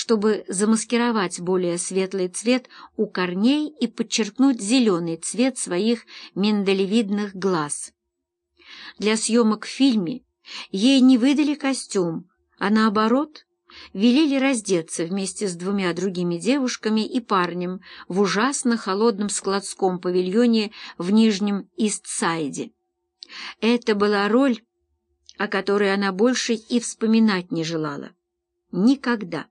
чтобы замаскировать более светлый цвет у корней и подчеркнуть зеленый цвет своих миндалевидных глаз. Для съемок в фильме ей не выдали костюм, а наоборот велели раздеться вместе с двумя другими девушками и парнем в ужасно холодном складском павильоне в Нижнем Истсайде. Это была роль, о которой она больше и вспоминать не желала. Никогда.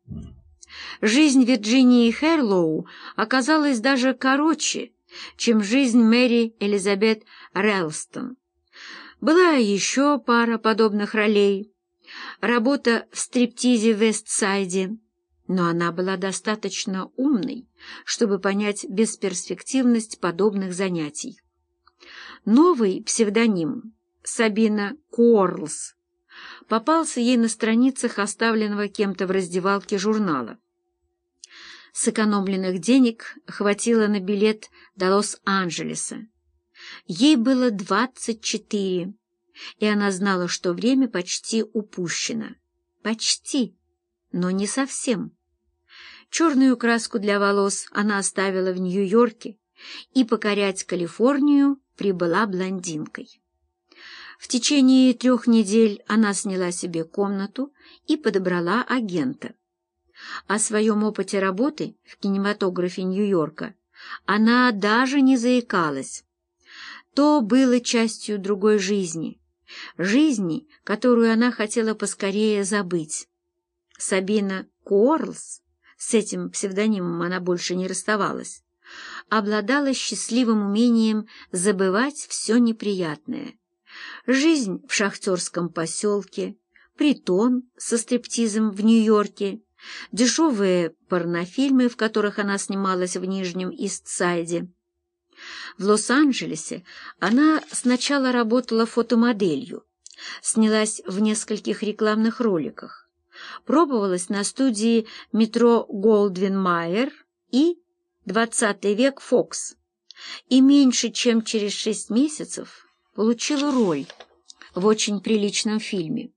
Жизнь Вирджинии Херлоу оказалась даже короче, чем жизнь Мэри Элизабет Релстон. Была еще пара подобных ролей. Работа в стриптизе в Вестсайде, но она была достаточно умной, чтобы понять бесперспективность подобных занятий. Новый псевдоним Сабина Куорлс попался ей на страницах оставленного кем-то в раздевалке журнала. Сэкономленных денег хватило на билет до Лос-Анджелеса. Ей было двадцать четыре, и она знала, что время почти упущено. Почти, но не совсем. Черную краску для волос она оставила в Нью-Йорке и покорять Калифорнию прибыла блондинкой. В течение трех недель она сняла себе комнату и подобрала агента. О своем опыте работы в кинематографе Нью-Йорка она даже не заикалась. То было частью другой жизни, жизни, которую она хотела поскорее забыть. Сабина Куорлс, с этим псевдонимом она больше не расставалась, обладала счастливым умением забывать все неприятное жизнь в шахтерском поселке, притон со стриптизом в Нью-Йорке, дешевые порнофильмы, в которых она снималась в Нижнем Истсайде. В Лос-Анджелесе она сначала работала фотомоделью, снялась в нескольких рекламных роликах, пробовалась на студии метро Голдвин Майер и «20 век Фокс», и меньше чем через шесть месяцев получила роль в очень приличном фильме.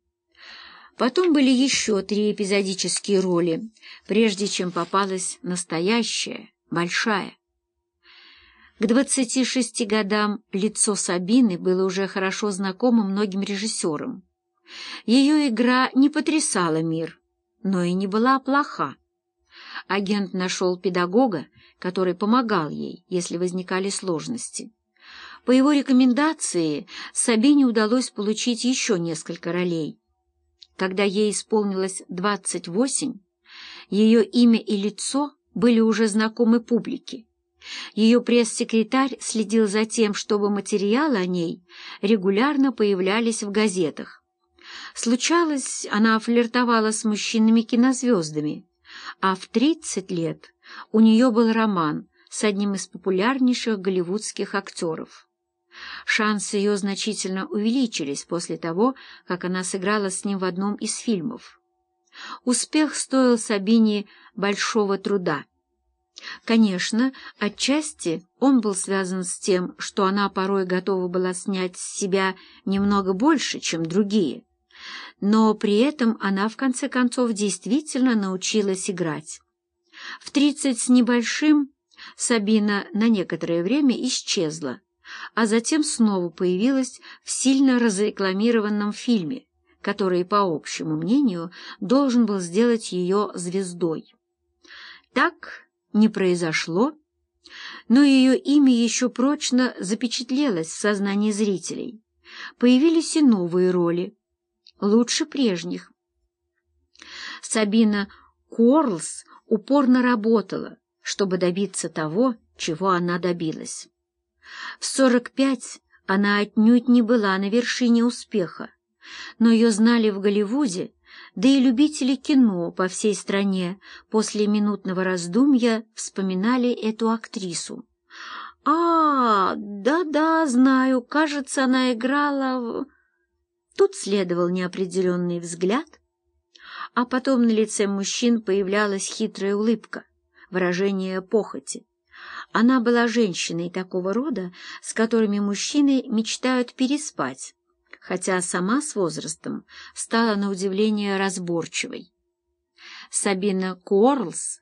Потом были еще три эпизодические роли, прежде чем попалась настоящая, большая. К 26 годам лицо Сабины было уже хорошо знакомо многим режиссерам. Ее игра не потрясала мир, но и не была плоха. Агент нашел педагога, который помогал ей, если возникали сложности. По его рекомендации Сабине удалось получить еще несколько ролей. Когда ей исполнилось 28, ее имя и лицо были уже знакомы публике. Ее пресс-секретарь следил за тем, чтобы материалы о ней регулярно появлялись в газетах. Случалось, она флиртовала с мужчинами-кинозвездами, а в 30 лет у нее был роман с одним из популярнейших голливудских актеров. Шансы ее значительно увеличились после того, как она сыграла с ним в одном из фильмов. Успех стоил Сабине большого труда. Конечно, отчасти он был связан с тем, что она порой готова была снять с себя немного больше, чем другие, но при этом она в конце концов действительно научилась играть. В тридцать с небольшим Сабина на некоторое время исчезла а затем снова появилась в сильно разрекламированном фильме, который, по общему мнению, должен был сделать ее звездой. Так не произошло, но ее имя еще прочно запечатлелось в сознании зрителей. Появились и новые роли, лучше прежних. Сабина Куорлс упорно работала, чтобы добиться того, чего она добилась. В сорок пять она отнюдь не была на вершине успеха, но ее знали в Голливуде, да и любители кино по всей стране после минутного раздумья вспоминали эту актрису. «А, да-да, знаю, кажется, она играла в...» Тут следовал неопределенный взгляд, а потом на лице мужчин появлялась хитрая улыбка, выражение похоти. Она была женщиной такого рода, с которыми мужчины мечтают переспать, хотя сама с возрастом стала на удивление разборчивой. Сабина Куорлс